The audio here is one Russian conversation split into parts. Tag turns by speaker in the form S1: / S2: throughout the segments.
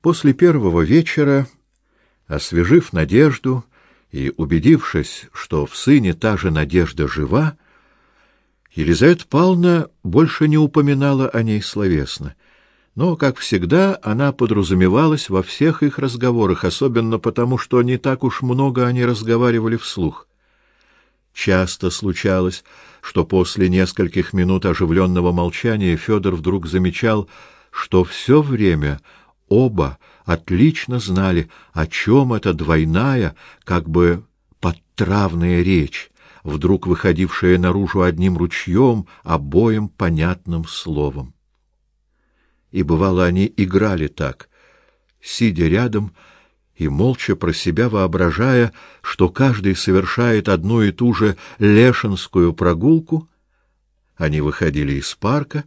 S1: После первого вечера, освежив надежду и убедившись, что в сыне та же надежда жива, Елизавета Павловна больше не упоминала о ней словесно. Но, как всегда, она подразумевалась во всех их разговорах, особенно потому, что не так уж много они разговаривали вслух. Часто случалось, что после нескольких минут оживленного молчания Федор вдруг замечал, что все время оба отлично знали, о чем эта двойная, как бы подтравная речь, вдруг выходившая наружу одним ручьем, обоим понятным словом. И бывало они играли так, сидя рядом и молча про себя воображая, что каждый совершает одну и ту же лешинскую прогулку, они выходили из парка,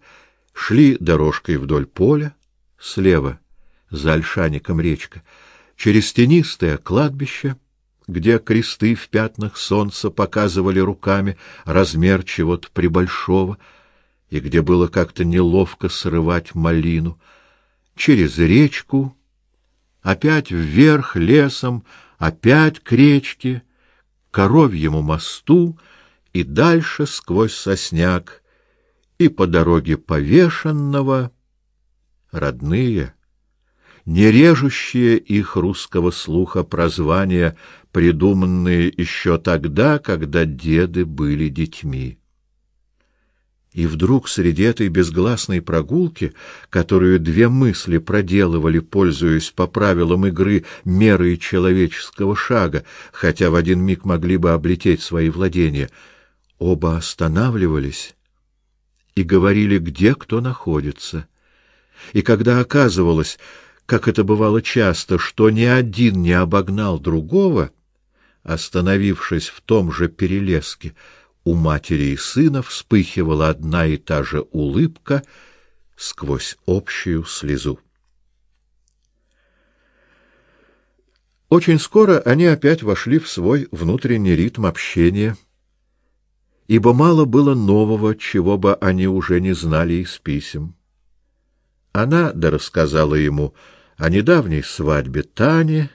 S1: шли дорожкой вдоль поля, слева за ольшаником речка, через тенистое кладбище, где кресты в пятнах солнца показывали руками размер чего-то прибольшого, и где было как-то неловко срывать малину, через речку, опять вверх лесом, опять к речке, к коровьему мосту и дальше сквозь сосняк, и по дороге повешенного, родные, не режущие их русского слуха прозвания, придуманные еще тогда, когда деды были детьми. И вдруг среди этой безгласной прогулки, которую две мысли проделывали, пользуясь по правилам игры мерой человеческого шага, хотя в один миг могли бы облететь свои владения, оба останавливались и говорили, где кто находится. И когда оказывалось, как это бывало часто, что ни один не обогнал другого, остановившись в том же перелеске, у матери и сына вспыхивала одна и та же улыбка сквозь общую слезу. Очень скоро они опять вошли в свой внутренний ритм общения, ибо мало было нового, чего бы они уже не знали из писем. Она да рассказала ему о недавней свадьбе Тани,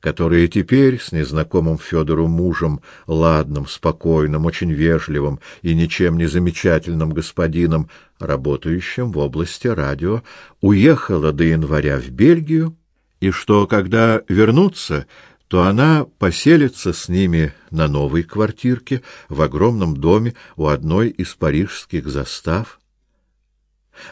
S1: которая теперь с незнакомым Федору мужем, ладным, спокойным, очень вежливым и ничем не замечательным господином, работающим в области радио, уехала до января в Бельгию, и что, когда вернутся, то она поселится с ними на новой квартирке в огромном доме у одной из парижских застав,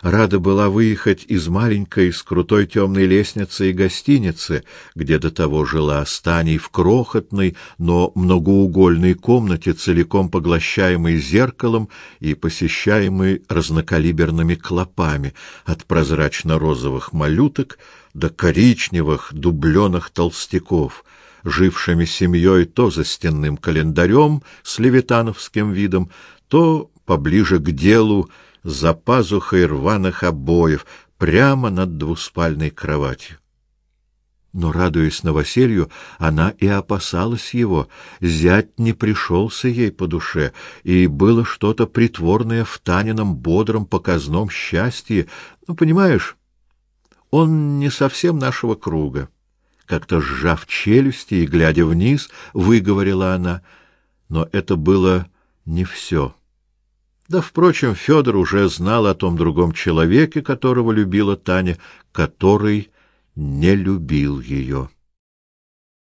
S1: Рада была выехать из маленькой с крутой темной лестницы и гостиницы, где до того жила Станей в крохотной, но многоугольной комнате, целиком поглощаемой зеркалом и посещаемой разнокалиберными клопами, от прозрачно-розовых малюток до коричневых дубленых толстяков, жившими семьей то за стенным календарем с левитановским видом, то поближе к делу, за пазухой рваных обоев, прямо над двуспальной кроватью. Но, радуясь новоселью, она и опасалась его. Зять не пришелся ей по душе, и было что-то притворное в Танином бодром показном счастье. Ну, понимаешь, он не совсем нашего круга. Как-то сжав челюсти и глядя вниз, выговорила она. Но это было не все. Да, впрочем, Федор уже знал о том другом человеке, которого любила Таня, который не любил ее.